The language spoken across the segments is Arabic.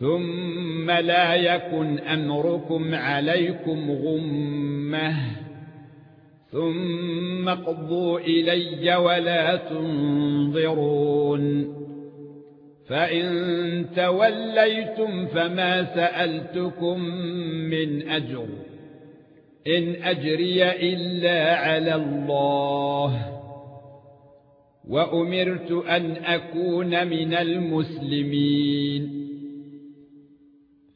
ثم لا يكن امركم عليكم غمه ثم اقضوا الي ولا تنظرون فان توليتم فما سالتكم من اجر ان اجري الا على الله وامرت ان اكون من المسلمين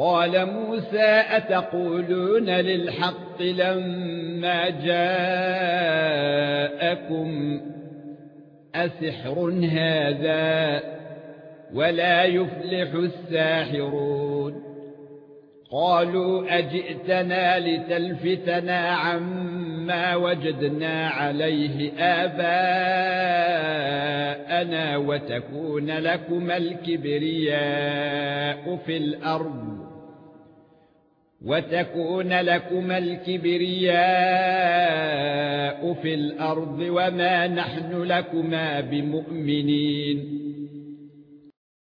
قال موسى أتقولون للحق لما جاءكم أسحر هذا ولا يفلح الساحرون قالوا أجئتنا لتلفتنا عما وجدنا عليه آباءنا وتكون لكما الكبرياء في الأرض وتكون لكما الكبرياء في الأرض وما نحن لكما بمؤمنين.